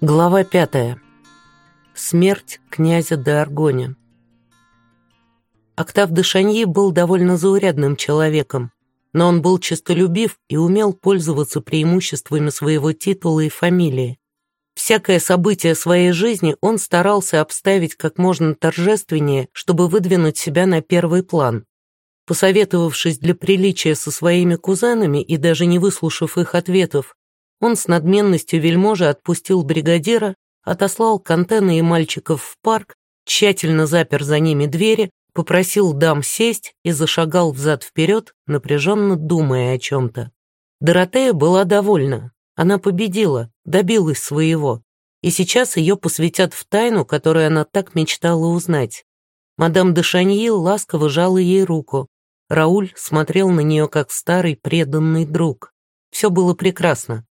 Глава пятая. Смерть князя де Аргоня. Октав де был довольно заурядным человеком, но он был честолюбив и умел пользоваться преимуществами своего титула и фамилии. Всякое событие своей жизни он старался обставить как можно торжественнее, чтобы выдвинуть себя на первый план. Посоветовавшись для приличия со своими кузенами и даже не выслушав их ответов, он с надменностью вельможи отпустил бригадира, отослал Кантена и мальчиков в парк, тщательно запер за ними двери, попросил дам сесть и зашагал взад-вперед, напряженно думая о чем-то. Доротея была довольна. Она победила, добилась своего. И сейчас ее посвятят в тайну, которую она так мечтала узнать. Мадам де Шаньи ласково жала ей руку. Рауль смотрел на нее как старый преданный друг. Все было прекрасно.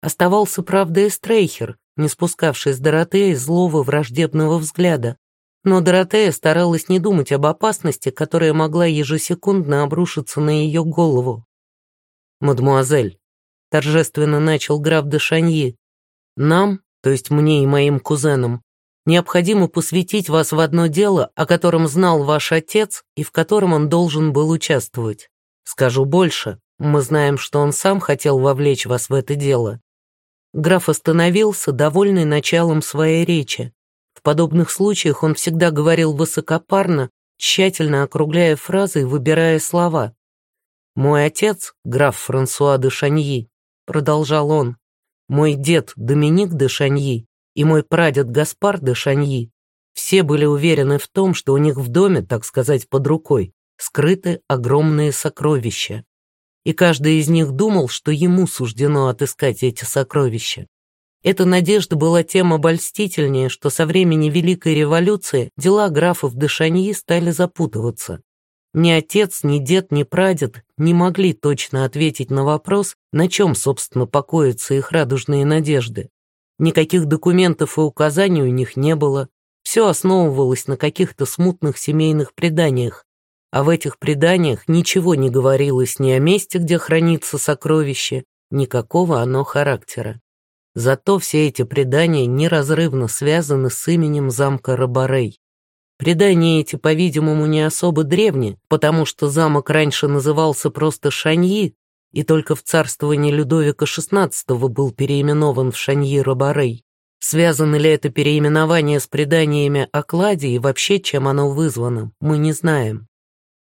Оставался, правда, и Стрейхер, не спускавший с Доротеи злого враждебного взгляда. Но Доротея старалась не думать об опасности, которая могла ежесекундно обрушиться на ее голову. «Мадмуазель», — торжественно начал граф де Шаньи, «нам, то есть мне и моим кузенам, необходимо посвятить вас в одно дело, о котором знал ваш отец и в котором он должен был участвовать. Скажу больше, мы знаем, что он сам хотел вовлечь вас в это дело. Граф остановился, довольный началом своей речи. В подобных случаях он всегда говорил высокопарно, тщательно округляя фразы и выбирая слова. «Мой отец, граф Франсуа де Шаньи», — продолжал он, «мой дед Доминик де Шаньи и мой прадед Гаспар де Шаньи все были уверены в том, что у них в доме, так сказать, под рукой, скрыты огромные сокровища и каждый из них думал, что ему суждено отыскать эти сокровища. Эта надежда была тем обольстительнее, что со времени Великой революции дела графов де стали запутываться. Ни отец, ни дед, ни прадед не могли точно ответить на вопрос, на чем, собственно, покоятся их радужные надежды. Никаких документов и указаний у них не было, все основывалось на каких-то смутных семейных преданиях, а в этих преданиях ничего не говорилось ни о месте, где хранится сокровище, никакого оно характера. Зато все эти предания неразрывно связаны с именем замка Рабарей. Предания эти, по-видимому, не особо древни, потому что замок раньше назывался просто Шаньи, и только в царствовании Людовика XVI был переименован в Шаньи-Рабарей. Связано ли это переименование с преданиями о кладе и вообще чем оно вызвано, мы не знаем.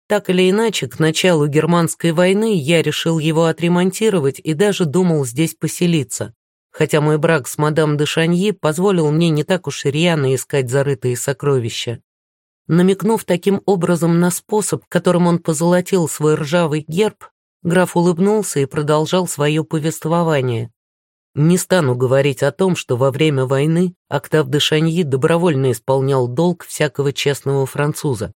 Так или иначе, к началу германской войны я решил его отремонтировать и даже думал здесь поселиться, хотя мой брак с мадам де Шаньи позволил мне не так уж рьяно искать зарытые сокровища. Намекнув таким образом на способ, которым он позолотил свой ржавый герб, граф улыбнулся и продолжал свое повествование. Не стану говорить о том, что во время войны Октав де Шаньи добровольно исполнял долг всякого честного француза.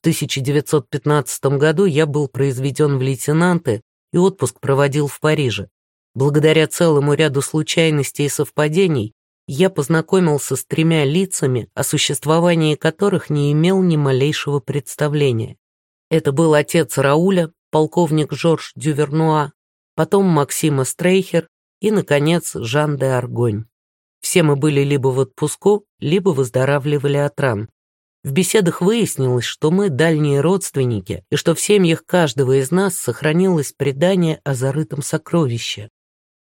1915 году я был произведен в лейтенанты и отпуск проводил в Париже. Благодаря целому ряду случайностей и совпадений я познакомился с тремя лицами, о существовании которых не имел ни малейшего представления. Это был отец Рауля, полковник Жорж Дювернуа, потом Максима Стрейхер и, наконец, Жан де Аргонь. Все мы были либо в отпуску, либо выздоравливали от ран. В беседах выяснилось, что мы дальние родственники, и что в семьях каждого из нас сохранилось предание о зарытом сокровище.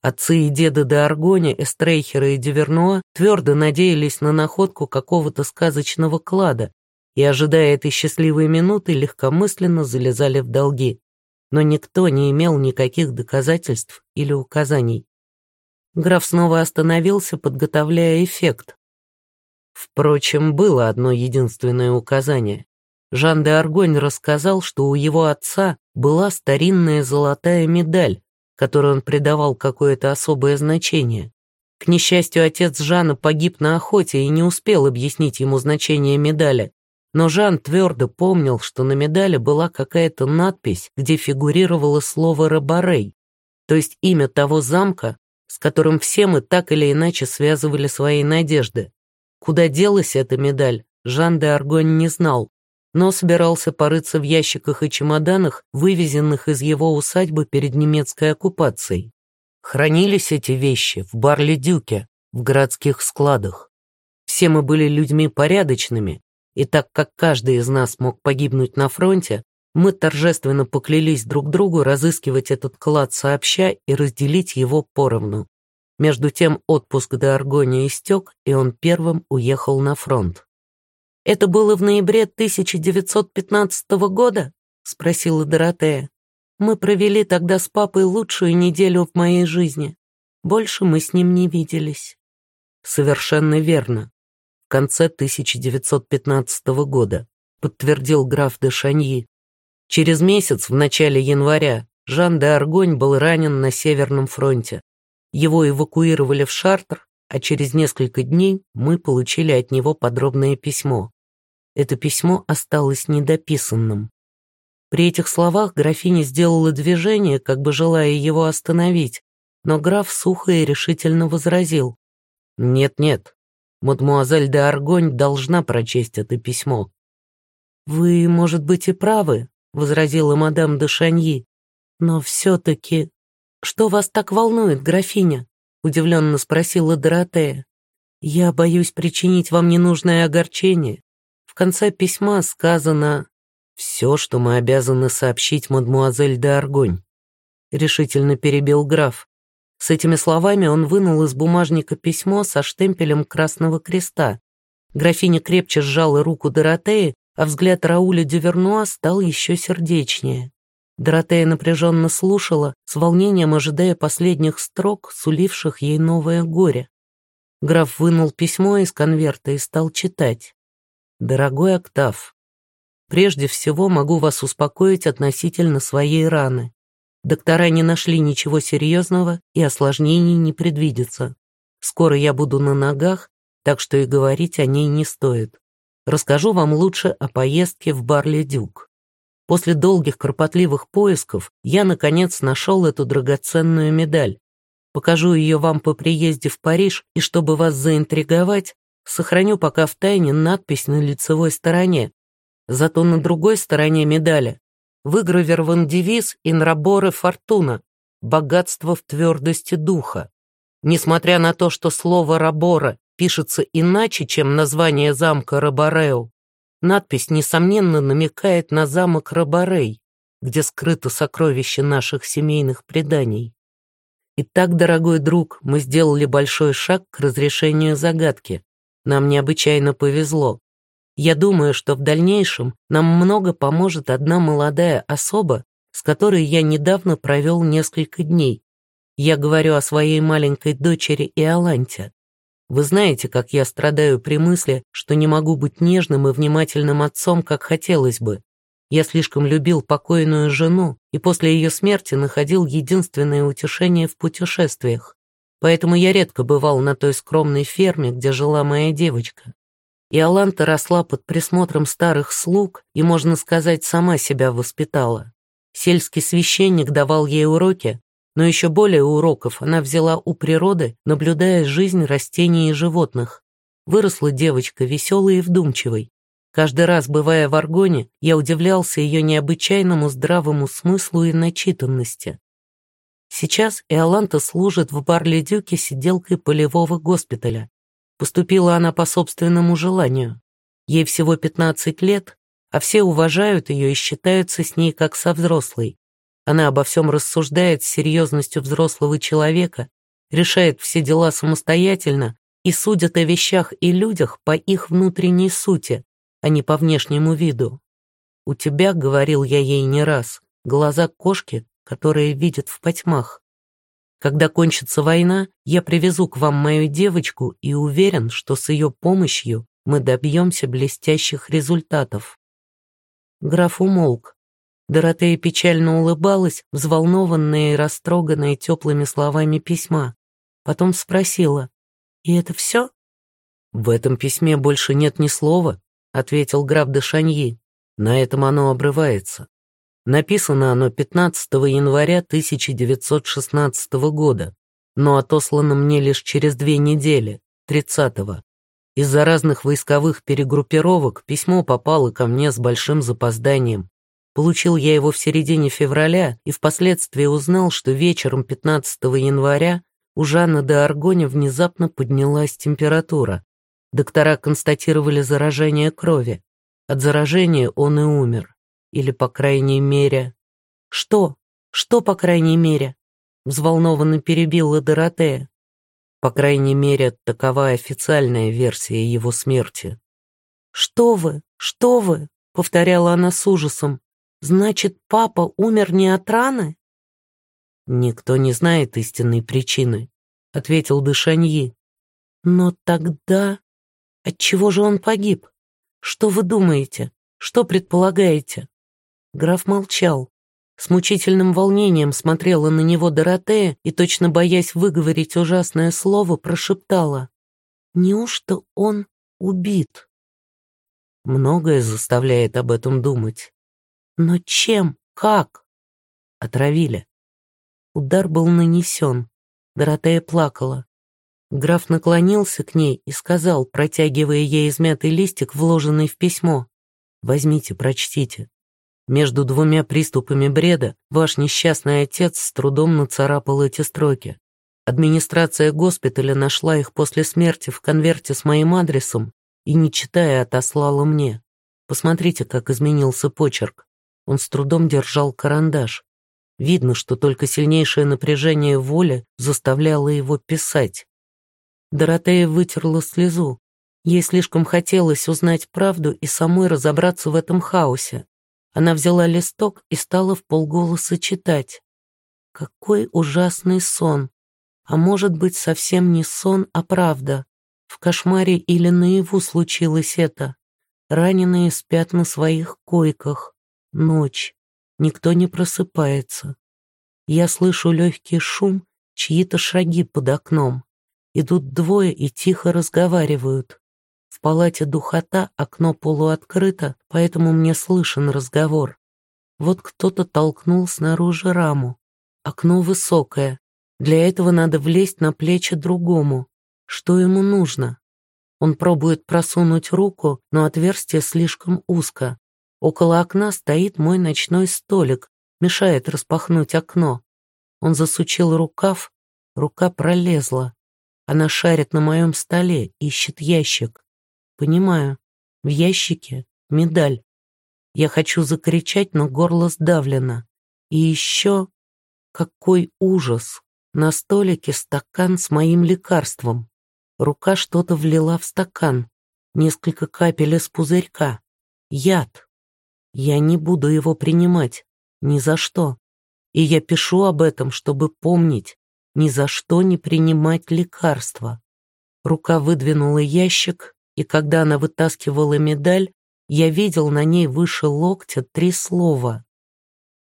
Отцы и деды де Аргоне, Эстрейхера и Дивернуа твердо надеялись на находку какого-то сказочного клада и, ожидая этой счастливой минуты, легкомысленно залезали в долги. Но никто не имел никаких доказательств или указаний. Граф снова остановился, подготовляя эффект, Впрочем, было одно единственное указание. Жан де Аргонь рассказал, что у его отца была старинная золотая медаль, которой он придавал какое-то особое значение. К несчастью, отец Жана погиб на охоте и не успел объяснить ему значение медали, но Жан твердо помнил, что на медали была какая-то надпись, где фигурировало слово «Рабарей», то есть имя того замка, с которым все мы так или иначе связывали свои надежды. Куда делась эта медаль, Жан де Аргонь не знал, но собирался порыться в ящиках и чемоданах, вывезенных из его усадьбы перед немецкой оккупацией. Хранились эти вещи в Барле-Дюке, в городских складах. Все мы были людьми порядочными, и так как каждый из нас мог погибнуть на фронте, мы торжественно поклялись друг другу разыскивать этот клад сообща и разделить его поровну. Между тем отпуск до Аргония истек, и он первым уехал на фронт. «Это было в ноябре 1915 года?» — спросила Доротея. «Мы провели тогда с папой лучшую неделю в моей жизни. Больше мы с ним не виделись». «Совершенно верно. В конце 1915 года», — подтвердил граф де Шаньи. Через месяц, в начале января, Жан де Аргонь был ранен на Северном фронте. Его эвакуировали в Шартр, а через несколько дней мы получили от него подробное письмо. Это письмо осталось недописанным. При этих словах графиня сделала движение, как бы желая его остановить, но граф сухо и решительно возразил. «Нет-нет, мадмуазель де Аргонь должна прочесть это письмо». «Вы, может быть, и правы», — возразила мадам де Шаньи. «Но все-таки...» «Что вас так волнует, графиня?» — удивленно спросила Доротея. «Я боюсь причинить вам ненужное огорчение. В конце письма сказано «все, что мы обязаны сообщить мадмуазель де Аргонь», — решительно перебил граф. С этими словами он вынул из бумажника письмо со штемпелем Красного Креста. Графиня крепче сжала руку Доротеи, а взгляд Рауля Дювернуа стал еще сердечнее. Доротея напряженно слушала, с волнением ожидая последних строк, суливших ей новое горе. Граф вынул письмо из конверта и стал читать. «Дорогой Октав, прежде всего могу вас успокоить относительно своей раны. Доктора не нашли ничего серьезного и осложнений не предвидится. Скоро я буду на ногах, так что и говорить о ней не стоит. Расскажу вам лучше о поездке в Барли-Дюк. После долгих кропотливых поисков я, наконец, нашел эту драгоценную медаль. Покажу ее вам по приезде в Париж, и чтобы вас заинтриговать, сохраню пока в тайне надпись на лицевой стороне. Зато на другой стороне медали выгравирован девиз «Инраборе фортуна» — «Богатство в твердости духа». Несмотря на то, что слово «рабора» пишется иначе, чем название замка Рабареу, надпись, несомненно, намекает на замок Рабарей, где скрыто сокровище наших семейных преданий. Итак, дорогой друг, мы сделали большой шаг к разрешению загадки. Нам необычайно повезло. Я думаю, что в дальнейшем нам много поможет одна молодая особа, с которой я недавно провел несколько дней. Я говорю о своей маленькой дочери Иоланте. Вы знаете, как я страдаю при мысли, что не могу быть нежным и внимательным отцом, как хотелось бы. Я слишком любил покойную жену и после ее смерти находил единственное утешение в путешествиях. Поэтому я редко бывал на той скромной ферме, где жила моя девочка. Иоланта росла под присмотром старых слуг и, можно сказать, сама себя воспитала. Сельский священник давал ей уроки, но еще более уроков она взяла у природы, наблюдая жизнь растений и животных. Выросла девочка веселой и вдумчивой. Каждый раз, бывая в Аргоне, я удивлялся ее необычайному здравому смыслу и начитанности. Сейчас Иоланта служит в Барледюке сиделкой полевого госпиталя. Поступила она по собственному желанию. Ей всего 15 лет, а все уважают ее и считаются с ней как со взрослой. Она обо всем рассуждает с серьезностью взрослого человека, решает все дела самостоятельно и судит о вещах и людях по их внутренней сути, а не по внешнему виду. «У тебя, — говорил я ей не раз, — глаза кошки, которые видят в потьмах. Когда кончится война, я привезу к вам мою девочку и уверен, что с ее помощью мы добьемся блестящих результатов». Граф умолк, Доротея печально улыбалась, взволнованная и растроганная теплыми словами письма. Потом спросила, «И это все?» «В этом письме больше нет ни слова», — ответил граф де Шаньи. «На этом оно обрывается. Написано оно 15 января 1916 года, но отослано мне лишь через две недели, 30-го. Из-за разных войсковых перегруппировок письмо попало ко мне с большим запозданием, Получил я его в середине февраля и впоследствии узнал, что вечером 15 января У Жанны де Аргоне внезапно поднялась температура. Доктора констатировали заражение крови. От заражения он и умер. Или, по крайней мере... Что? Что, по крайней мере? Взволнованно перебила Доротея. По крайней мере, такова официальная версия его смерти. «Что вы? Что вы?» — повторяла она с ужасом. «Значит, папа умер не от раны?» «Никто не знает истинной причины», — ответил Дышаньи. «Но тогда...» Отчего же он погиб? Что вы думаете? Что предполагаете?» Граф молчал. С мучительным волнением смотрела на него Доротея и, точно боясь выговорить ужасное слово, прошептала. «Неужто он убит?» Многое заставляет об этом думать. Но чем? Как? Отравили. Удар был нанесен. Доротея плакала. Граф наклонился к ней и сказал, протягивая ей измятый листик, вложенный в письмо. «Возьмите, прочтите. Между двумя приступами бреда ваш несчастный отец с трудом нацарапал эти строки. Администрация госпиталя нашла их после смерти в конверте с моим адресом и, не читая, отослала мне. Посмотрите, как изменился почерк. Он с трудом держал карандаш. Видно, что только сильнейшее напряжение воли заставляло его писать. Доротея вытерла слезу. Ей слишком хотелось узнать правду и самой разобраться в этом хаосе. Она взяла листок и стала в полголоса читать. Какой ужасный сон. А может быть, совсем не сон, а правда. В кошмаре или наяву случилось это. Раненые спят на своих койках. Ночь. Никто не просыпается. Я слышу легкий шум, чьи-то шаги под окном. Идут двое и тихо разговаривают. В палате духота, окно полуоткрыто, поэтому мне слышен разговор. Вот кто-то толкнул снаружи раму. Окно высокое. Для этого надо влезть на плечи другому. Что ему нужно? Он пробует просунуть руку, но отверстие слишком узко. Около окна стоит мой ночной столик, мешает распахнуть окно. Он засучил рукав, рука пролезла. Она шарит на моем столе, ищет ящик. Понимаю, в ящике медаль. Я хочу закричать, но горло сдавлено. И еще... Какой ужас! На столике стакан с моим лекарством. Рука что-то влила в стакан. Несколько капель из пузырька. Яд. Я не буду его принимать. Ни за что. И я пишу об этом, чтобы помнить ни за что не принимать лекарства. Рука выдвинула ящик, и когда она вытаскивала медаль, я видел на ней выше локтя три слова.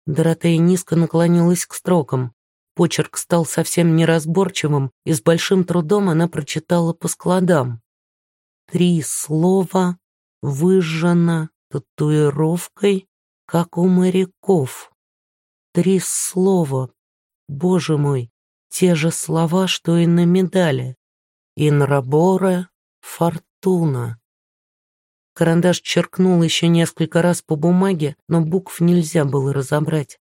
Доротея низко наклонилась к строкам. Почерк стал совсем неразборчивым, и с большим трудом она прочитала по складам. Три слова выжжено татуировкой, как у моряков. Три слова. Боже мой, те же слова, что и на медали. «Инраборе фортуна». Карандаш черкнул еще несколько раз по бумаге, но букв нельзя было разобрать.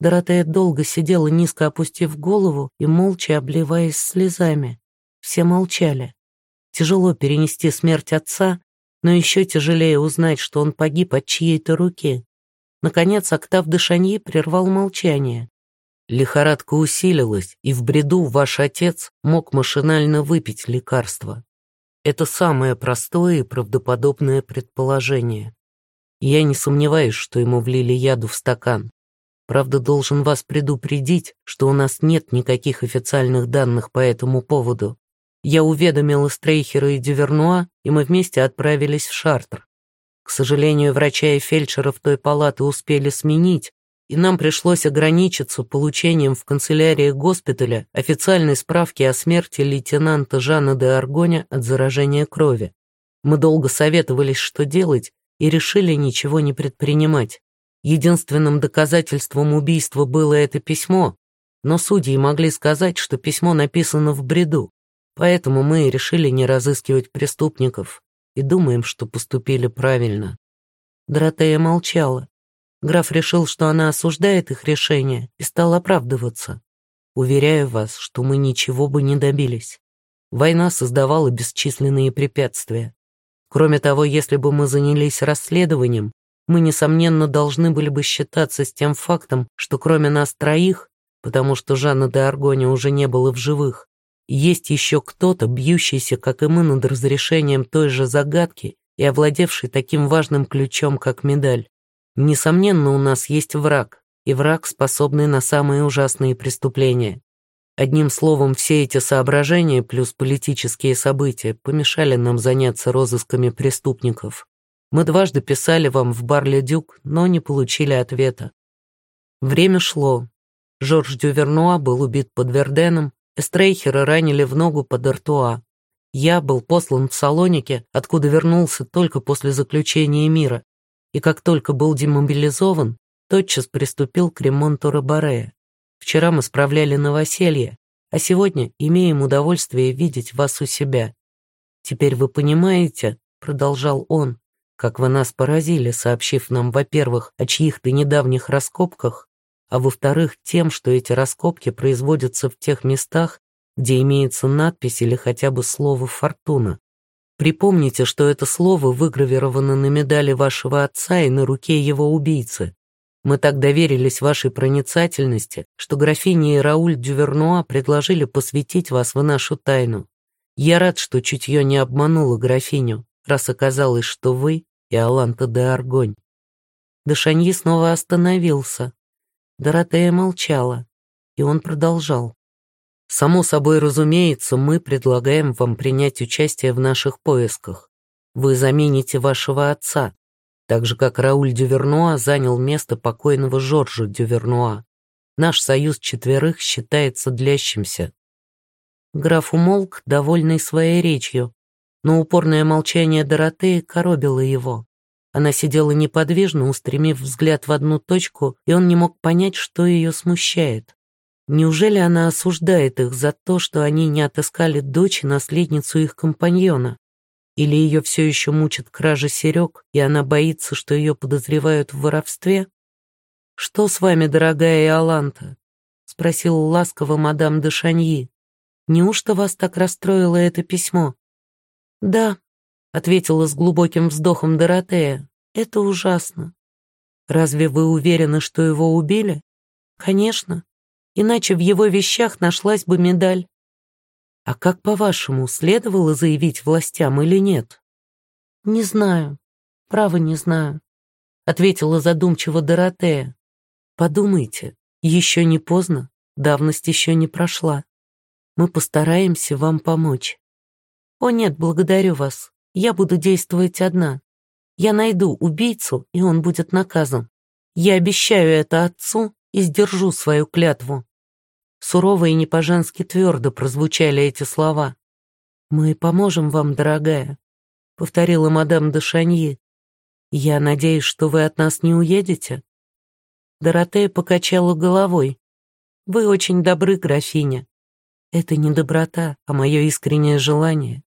Доротея долго сидела, низко опустив голову и молча обливаясь слезами. Все молчали. Тяжело перенести смерть отца, но еще тяжелее узнать, что он погиб от чьей-то руки. Наконец, Октав Дешаньи прервал молчание. Лихорадка усилилась, и в бреду ваш отец мог машинально выпить лекарство. Это самое простое и правдоподобное предположение. Я не сомневаюсь, что ему влили яду в стакан. Правда, должен вас предупредить, что у нас нет никаких официальных данных по этому поводу. Я уведомил Стрейхера и Дювернуа, и мы вместе отправились в Шартр. К сожалению, врача и фельдшера в той палаты успели сменить, и нам пришлось ограничиться получением в канцелярии госпиталя официальной справки о смерти лейтенанта Жана де Аргоня от заражения крови. Мы долго советовались, что делать, и решили ничего не предпринимать. Единственным доказательством убийства было это письмо, но судьи могли сказать, что письмо написано в бреду, поэтому мы решили не разыскивать преступников и думаем, что поступили правильно. Доротея молчала. Граф решил, что она осуждает их решение, и стал оправдываться. Уверяю вас, что мы ничего бы не добились. Война создавала бесчисленные препятствия. Кроме того, если бы мы занялись расследованием, мы, несомненно, должны были бы считаться с тем фактом, что кроме нас троих, потому что Жанна де Аргони уже не было в живых, есть еще кто-то, бьющийся, как и мы, над разрешением той же загадки и овладевший таким важным ключом, как медаль. Несомненно, у нас есть враг, и враг, способный на самые ужасные преступления. Одним словом, все эти соображения плюс политические события помешали нам заняться розысками преступников. Мы дважды писали вам в Барле Дюк, но не получили ответа. Время шло. Жорж Дювернуа был убит под Верденом, Эстрейхера ранили в ногу под Артуа. Я был послан в Салонике, откуда вернулся только после заключения мира, и как только был демобилизован, тотчас приступил к ремонту Рабарея. Вчера мы справляли новоселье, а сегодня имеем удовольствие видеть вас у себя. Теперь вы понимаете, — продолжал он, — как вы нас поразили, сообщив нам, во-первых, о чьих-то недавних раскопках, а во-вторых, тем, что эти раскопки производятся в тех местах, где имеется надпись или хотя бы слово «фортуна». Припомните, что это слово выгравировано на медали вашего отца и на руке его убийцы. Мы так доверились вашей проницательности, что графиня и Рауль Дювернуа предложили посвятить вас в нашу тайну. Я рад, что чутье не обмануло графиню, раз оказалось, что вы и Аланта де Аргонь. Дешаньи снова остановился. Доротея молчала, и он продолжал. «Само собой разумеется, мы предлагаем вам принять участие в наших поисках. Вы замените вашего отца, так же, как Рауль Дювернуа занял место покойного Жоржа Дювернуа. Наш союз четверых считается длящимся. Граф умолк, довольный своей речью, но упорное молчание Доротеи коробило его. Она сидела неподвижно, устремив взгляд в одну точку, и он не мог понять, что ее смущает. Неужели она осуждает их за то, что они не отыскали дочь и наследницу их компаньона? Или ее все еще мучит кража серег, и она боится, что ее подозревают в воровстве? «Что с вами, дорогая Иоланта?» — спросил ласково мадам де Шаньи. «Неужто вас так расстроило это письмо?» «Да», — ответила с глубоким вздохом Доротея, — «это ужасно». «Разве вы уверены, что его убили?» «Конечно. Иначе в его вещах нашлась бы медаль. А как, по-вашему, следовало заявить властям или нет? Не знаю. Право не знаю, ответила задумчиво Доротея. Подумайте, еще не поздно, давность еще не прошла. Мы постараемся вам помочь. О нет, благодарю вас. Я буду действовать одна. Я найду убийцу, и он будет наказан. Я обещаю это отцу и сдержу свою клятву. Сурово и не по-женски твердо прозвучали эти слова. «Мы поможем вам, дорогая», — повторила мадам де Шаньи. «Я надеюсь, что вы от нас не уедете?» Доротея покачала головой. «Вы очень добры, графиня. Это не доброта, а мое искреннее желание.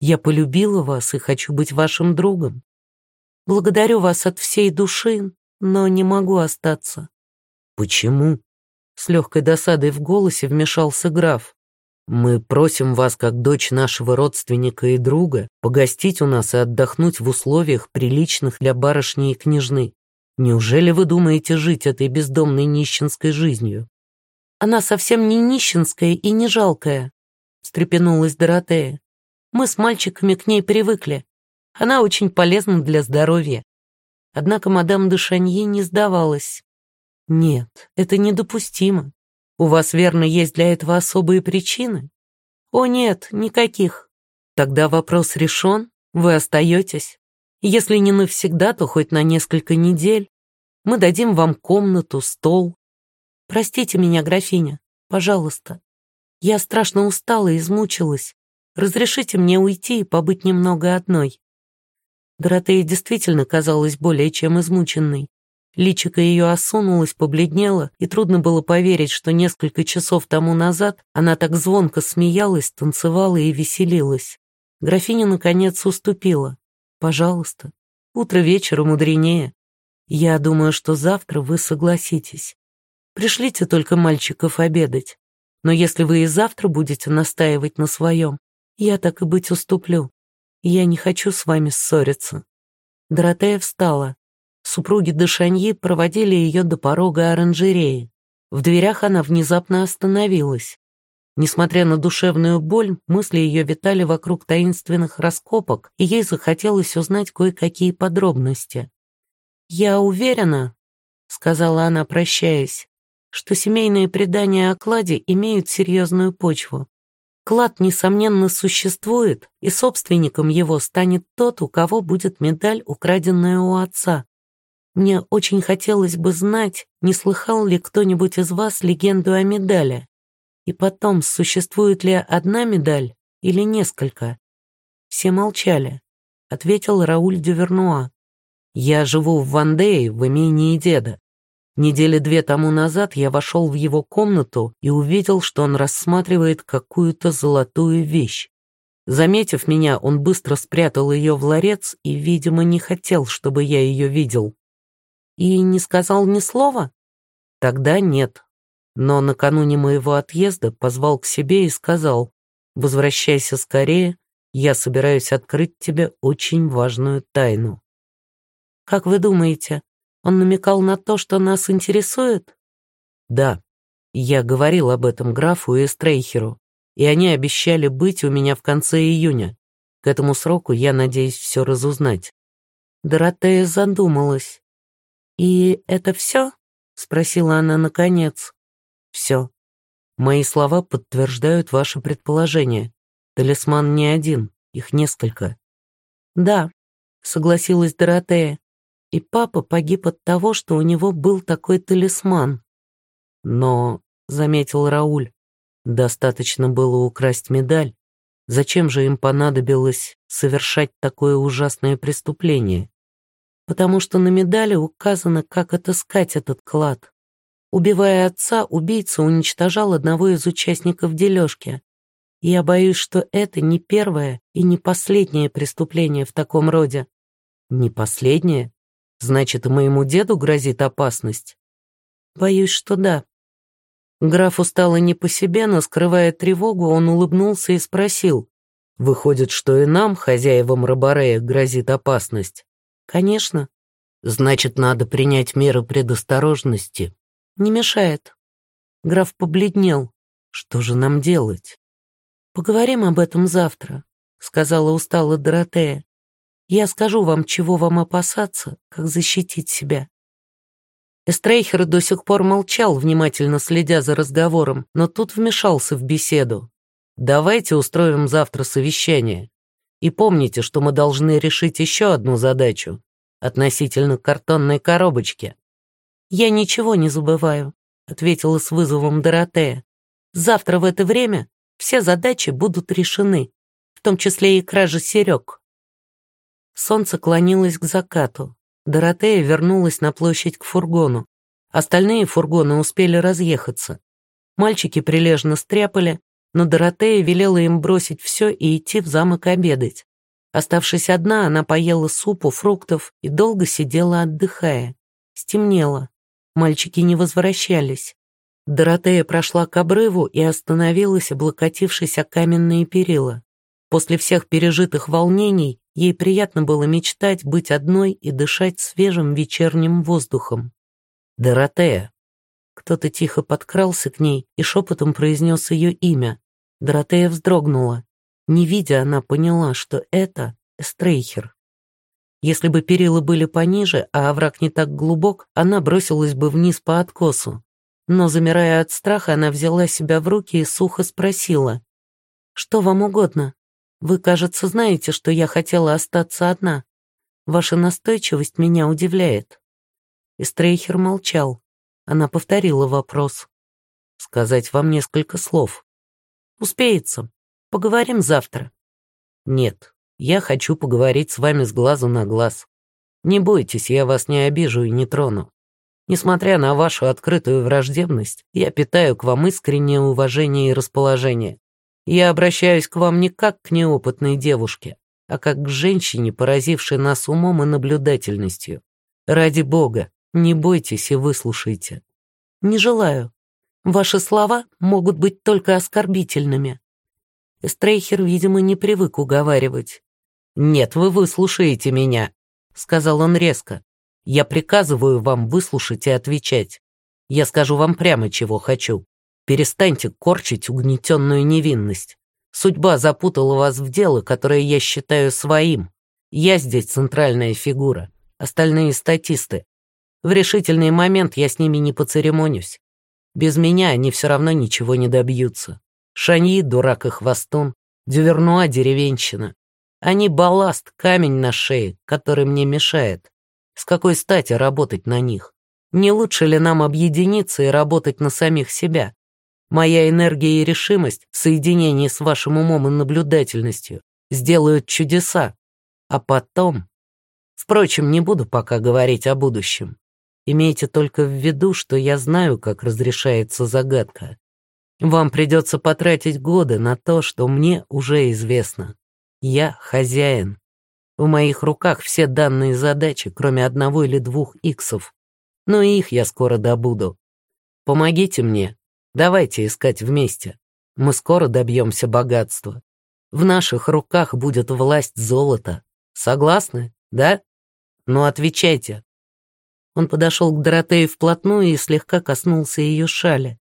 Я полюбила вас и хочу быть вашим другом. Благодарю вас от всей души, но не могу остаться». «Почему?» С легкой досадой в голосе вмешался граф. «Мы просим вас, как дочь нашего родственника и друга, погостить у нас и отдохнуть в условиях, приличных для барышни и княжны. Неужели вы думаете жить этой бездомной нищенской жизнью?» «Она совсем не нищенская и не жалкая», — встрепенулась Доротея. «Мы с мальчиками к ней привыкли. Она очень полезна для здоровья». Однако мадам де не сдавалась. Нет, это недопустимо. У вас, верно, есть для этого особые причины? О нет, никаких. Тогда вопрос решен, вы остаетесь. Если не навсегда, то хоть на несколько недель. Мы дадим вам комнату, стол. Простите меня, графиня, пожалуйста. Я страшно устала и измучилась. Разрешите мне уйти и побыть немного одной. Доротея действительно казалась более чем измученной. Личико ее осунулось, побледнело, и трудно было поверить, что несколько часов тому назад она так звонко смеялась, танцевала и веселилась. Графиня, наконец, уступила. «Пожалуйста, утро вечера мудренее. Я думаю, что завтра вы согласитесь. Пришлите только мальчиков обедать. Но если вы и завтра будете настаивать на своем, я так и быть уступлю. Я не хочу с вами ссориться». Доротея встала. Супруги Дашаньи проводили ее до порога оранжереи. В дверях она внезапно остановилась. Несмотря на душевную боль, мысли ее витали вокруг таинственных раскопок, и ей захотелось узнать кое-какие подробности. «Я уверена», — сказала она, прощаясь, «что семейные предания о кладе имеют серьезную почву. Клад, несомненно, существует, и собственником его станет тот, у кого будет медаль, украденная у отца. Мне очень хотелось бы знать, не слыхал ли кто-нибудь из вас легенду о медали. И потом, существует ли одна медаль или несколько? Все молчали. Ответил Рауль Дювернуа. Я живу в Вандее, в имении деда. Недели две тому назад я вошел в его комнату и увидел, что он рассматривает какую-то золотую вещь. Заметив меня, он быстро спрятал ее в ларец и, видимо, не хотел, чтобы я ее видел. И не сказал ни слова? Тогда нет. Но накануне моего отъезда позвал к себе и сказал, «Возвращайся скорее, я собираюсь открыть тебе очень важную тайну». Как вы думаете, он намекал на то, что нас интересует? Да, я говорил об этом графу и Стрейхеру, и они обещали быть у меня в конце июня. К этому сроку я надеюсь все разузнать. Доротея задумалась. «И это все?» — спросила она наконец. «Все. Мои слова подтверждают ваше предположение. Талисман не один, их несколько». «Да», — согласилась Доротея и папа погиб от того, что у него был такой талисман. Но, — заметил Рауль, — достаточно было украсть медаль. Зачем же им понадобилось совершать такое ужасное преступление? Потому что на медали указано, как отыскать этот клад. Убивая отца, убийца уничтожал одного из участников дележки. Я боюсь, что это не первое и не последнее преступление в таком роде. Не последнее? Значит, и моему деду грозит опасность? Боюсь, что да. Графу стало не по себе, но, скрывая тревогу, он улыбнулся и спросил. «Выходит, что и нам, хозяевам Робарея, грозит опасность?» «Конечно». «Значит, надо принять меры предосторожности». «Не мешает». Граф побледнел. «Что же нам делать?» «Поговорим об этом завтра», — сказала устало Доротея. Я скажу вам, чего вам опасаться, как защитить себя». Эстрейхер до сих пор молчал, внимательно следя за разговором, но тут вмешался в беседу. «Давайте устроим завтра совещание. И помните, что мы должны решить еще одну задачу относительно картонной коробочки». «Я ничего не забываю», — ответила с вызовом Доротея. «Завтра в это время все задачи будут решены, в том числе и кража серег». Солнце клонилось к закату. Доротея вернулась на площадь к фургону. Остальные фургоны успели разъехаться. Мальчики прилежно стряпали, но Доротея велела им бросить все и идти в замок обедать. Оставшись одна, она поела супу, фруктов и долго сидела, отдыхая. Стемнело. Мальчики не возвращались. Доротея прошла к обрыву и остановилась, облокотившись о каменные перила. После всех пережитых волнений Ей приятно было мечтать быть одной и дышать свежим вечерним воздухом. «Доротея!» Кто-то тихо подкрался к ней и шепотом произнес ее имя. Доротея вздрогнула. Не видя, она поняла, что это Эстрейхер. Если бы перила были пониже, а овраг не так глубок, она бросилась бы вниз по откосу. Но, замирая от страха, она взяла себя в руки и сухо спросила. «Что вам угодно?» Вы, кажется, знаете, что я хотела остаться одна. Ваша настойчивость меня удивляет». И молчал. Она повторила вопрос. «Сказать вам несколько слов». «Успеется. Поговорим завтра». «Нет, я хочу поговорить с вами с глазу на глаз. Не бойтесь, я вас не обижу и не трону. Несмотря на вашу открытую враждебность, я питаю к вам искреннее уважение и расположение. Я обращаюсь к вам не как к неопытной девушке, а как к женщине, поразившей нас умом и наблюдательностью. Ради бога, не бойтесь и выслушайте. Не желаю. Ваши слова могут быть только оскорбительными. Стрейхер, видимо, не привык уговаривать. «Нет, вы выслушаете меня», — сказал он резко. «Я приказываю вам выслушать и отвечать. Я скажу вам прямо, чего хочу. Перестаньте корчить угнетенную невинность. Судьба запутала вас в дело, которое я считаю своим. Я здесь центральная фигура, остальные статисты. В решительный момент я с ними не поцеремонюсь. Без меня они все равно ничего не добьются. Шаньи — дурак и хвостун, Дювернуа — деревенщина. Они балласт, камень на шее, который мне мешает. С какой стати работать на них? Не лучше ли нам объединиться и работать на самих себя? Моя энергия и решимость в соединении с вашим умом и наблюдательностью сделают чудеса. А потом... Впрочем, не буду пока говорить о будущем. Имейте только в виду, что я знаю, как разрешается загадка. Вам придется потратить годы на то, что мне уже известно. Я хозяин. В моих руках все данные задачи, кроме одного или двух иксов. Но их я скоро добуду. Помогите мне. Давайте искать вместе. Мы скоро добьемся богатства. В наших руках будет власть золота. Согласны, да? Ну, отвечайте. Он подошел к Доротее вплотную и слегка коснулся ее шали.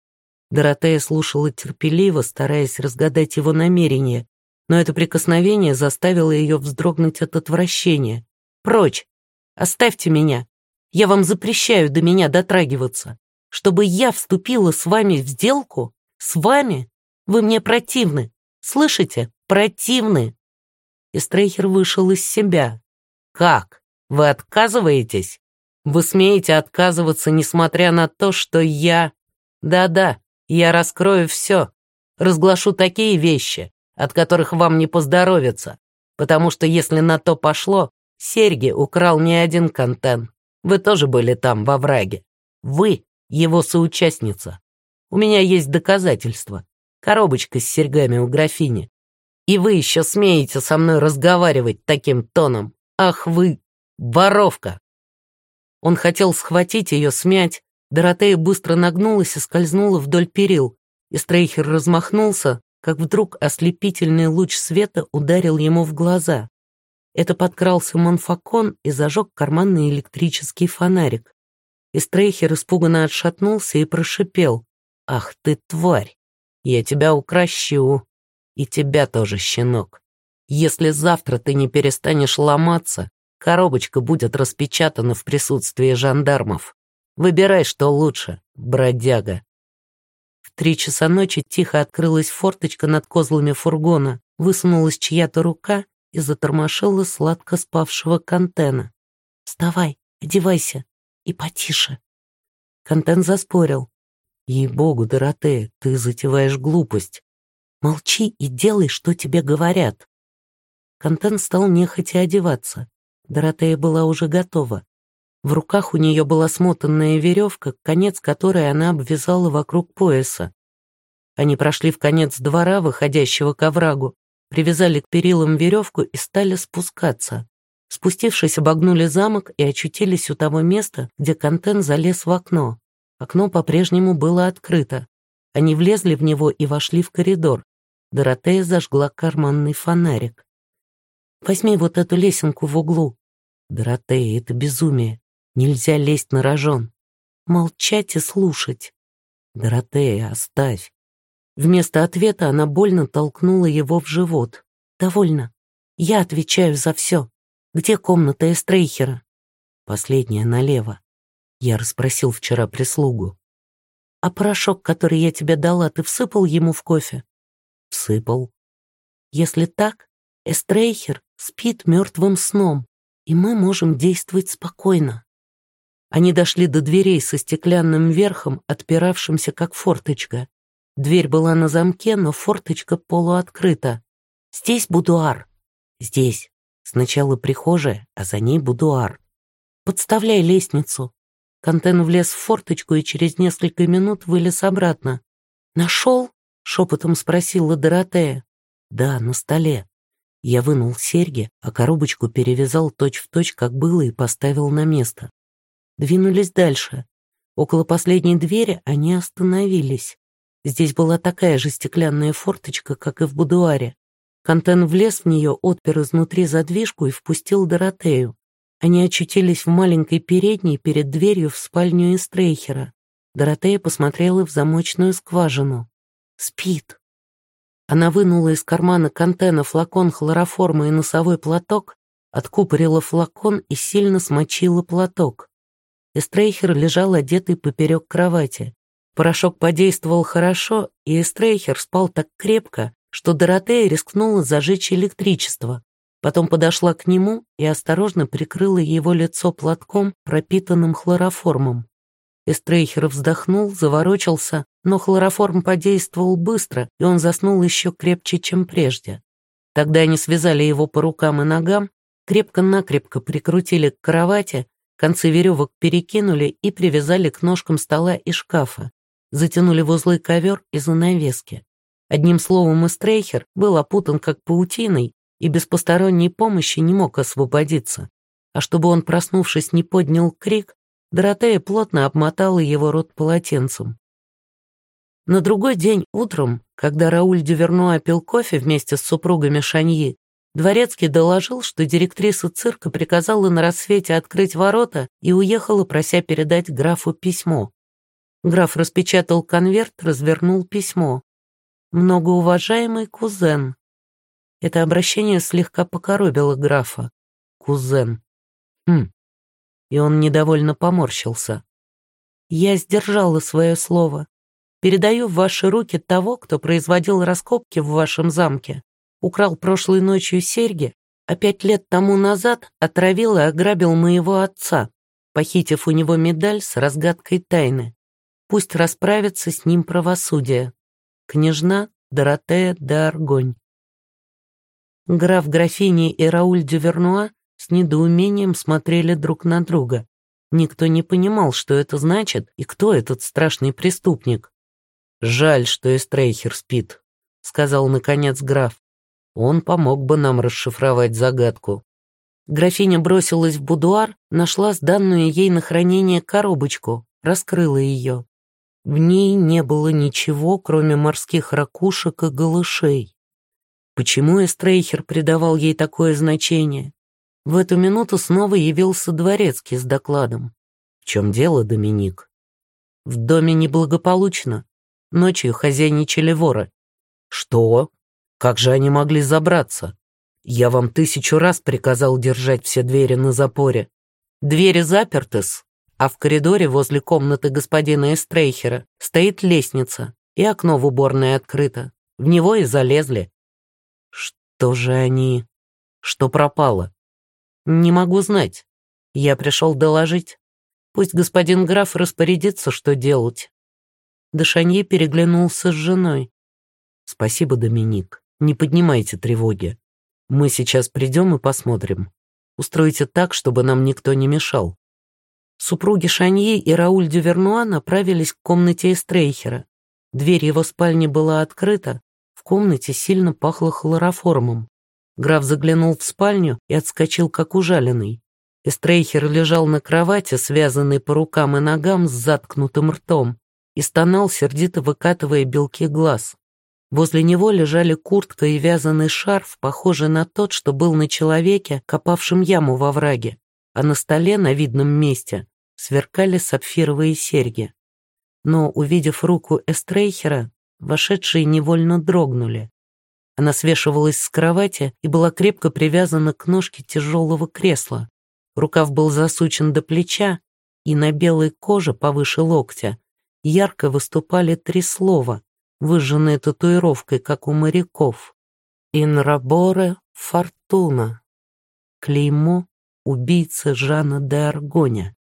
Доротея слушала терпеливо, стараясь разгадать его намерение, но это прикосновение заставило ее вздрогнуть от отвращения. «Прочь! Оставьте меня! Я вам запрещаю до меня дотрагиваться! Чтобы я вступила с вами в сделку? С вами? Вы мне противны! Слышите? Противны!» И Стрейхер вышел из себя. «Как? Вы отказываетесь?» Вы смеете отказываться, несмотря на то, что я... Да-да, я раскрою все. Разглашу такие вещи, от которых вам не поздоровится. Потому что если на то пошло, Серьги украл не один контент. Вы тоже были там, во враге. Вы его соучастница. У меня есть доказательства. Коробочка с серьгами у графини. И вы еще смеете со мной разговаривать таким тоном. Ах вы, воровка! Он хотел схватить ее, смять. Доротея быстро нагнулась и скользнула вдоль перил. И Стрейхер размахнулся, как вдруг ослепительный луч света ударил ему в глаза. Это подкрался Монфакон и зажег карманный электрический фонарик. И Стрейхер испуганно отшатнулся и прошипел. «Ах ты, тварь! Я тебя укращу! И тебя тоже, щенок! Если завтра ты не перестанешь ломаться, Коробочка будет распечатана в присутствии жандармов. Выбирай, что лучше, бродяга. В три часа ночи тихо открылась форточка над козлами фургона, высунулась чья-то рука и затормошила сладко спавшего Кантена. «Вставай, одевайся и потише». Кантен заспорил. «Ей-богу, Доротея, ты затеваешь глупость. Молчи и делай, что тебе говорят». Кантен стал нехотя одеваться. Доротея была уже готова. В руках у нее была смотанная веревка, конец которой она обвязала вокруг пояса. Они прошли в конец двора, выходящего к оврагу, привязали к перилам веревку и стали спускаться. Спустившись, обогнули замок и очутились у того места, где Кантен залез в окно. Окно по-прежнему было открыто. Они влезли в него и вошли в коридор. Доротея зажгла карманный фонарик. Возьми вот эту лесенку в углу. Доротея, это безумие. Нельзя лезть на рожон. Молчать и слушать. Доротея, оставь. Вместо ответа она больно толкнула его в живот. «Довольно. Я отвечаю за все. Где комната Эстрейхера?» «Последняя налево. Я расспросил вчера прислугу. «А порошок, который я тебе дала, ты всыпал ему в кофе?» «Всыпал». «Если так, Эстрейхер спит мертвым сном, и мы можем действовать спокойно. Они дошли до дверей со стеклянным верхом, отпиравшимся как форточка. Дверь была на замке, но форточка полуоткрыта. «Здесь будуар». «Здесь. Сначала прихожая, а за ней будуар». «Подставляй лестницу». Контен влез в форточку и через несколько минут вылез обратно. «Нашел?» — шепотом спросила Доротея. «Да, на столе». Я вынул серьги, а коробочку перевязал точь-в-точь, точь, как было, и поставил на место. Двинулись дальше. Около последней двери они остановились. Здесь была такая же стеклянная форточка, как и в будуаре. Кантен влез в нее, отпер изнутри задвижку и впустил Доротею. Они очутились в маленькой передней перед дверью в спальню Эстрейхера. Доротея посмотрела в замочную скважину. «Спит». Она вынула из кармана Кантена флакон хлороформа и носовой платок, откупорила флакон и сильно смочила платок. Эстрейхер лежал одетый поперек кровати. Порошок подействовал хорошо, и Эстрейхер спал так крепко, что Доротея рискнула зажечь электричество. Потом подошла к нему и осторожно прикрыла его лицо платком, пропитанным хлороформом. Эстрейхер вздохнул, заворочился, но хлороформ подействовал быстро, и он заснул еще крепче, чем прежде. Тогда они связали его по рукам и ногам, крепко-накрепко прикрутили к кровати, концы веревок перекинули и привязали к ножкам стола и шкафа, затянули в узлы ковер и занавески. Одним словом, Эстрейхер был опутан как паутиной и без посторонней помощи не мог освободиться. А чтобы он, проснувшись, не поднял крик, Доротея плотно обмотала его рот полотенцем. На другой день утром, когда Рауль Дювернуа пил кофе вместе с супругами Шаньи, Дворецкий доложил, что директриса цирка приказала на рассвете открыть ворота и уехала, прося передать графу письмо. Граф распечатал конверт, развернул письмо. «Многоуважаемый кузен». Это обращение слегка покоробило графа. «Кузен». Хм. И он недовольно поморщился. «Я сдержала свое слово. Передаю в ваши руки того, кто производил раскопки в вашем замке, украл прошлой ночью серьги, а пять лет тому назад отравил и ограбил моего отца, похитив у него медаль с разгадкой тайны. Пусть расправится с ним правосудие княжна Доротея де Аргонь. Граф графини и Рауль Дювернуа с недоумением смотрели друг на друга. Никто не понимал, что это значит и кто этот страшный преступник. «Жаль, что Эстрейхер спит», — сказал наконец граф. «Он помог бы нам расшифровать загадку». Графиня бросилась в будуар, нашла сданную ей на хранение коробочку, раскрыла ее. В ней не было ничего, кроме морских ракушек и голышей. Почему Эстрейхер придавал ей такое значение? В эту минуту снова явился дворецкий с докладом. «В чем дело, Доминик?» «В доме неблагополучно. Ночью хозяйничали воры». «Что? Как же они могли забраться? Я вам тысячу раз приказал держать все двери на запоре. Двери заперты-с, а в коридоре возле комнаты господина Эстрейхера стоит лестница, и окно в уборной открыто. В него и залезли. Что же они... Что пропало? Не могу знать. Я пришел доложить. Пусть господин граф распорядится, что делать. Дашанье переглянулся с женой. Спасибо, Доминик. Не поднимайте тревоги. Мы сейчас придем и посмотрим. Устройте так, чтобы нам никто не мешал. Супруги Шаньи и Рауль Дювернуа направились к комнате Эстрейхера. Дверь его спальни была открыта, в комнате сильно пахло хлороформом. Граф заглянул в спальню и отскочил, как ужаленный. Эстрейхер лежал на кровати, связанный по рукам и ногам с заткнутым ртом, и стонал, сердито выкатывая белки глаз. Возле него лежали куртка и вязаный шарф, похожий на тот, что был на человеке, копавшем яму во враге, а на столе на видном месте сверкали сапфировые серьги. Но, увидев руку Эстрейхера, вошедшие невольно дрогнули. Она свешивалась с кровати и была крепко привязана к ножке тяжелого кресла. Рукав был засучен до плеча, и на белой коже повыше локтя ярко выступали три слова, выжженные татуировкой, как у моряков. «Инраборе фортуна» — клеймо убийцы Жана де Аргоня.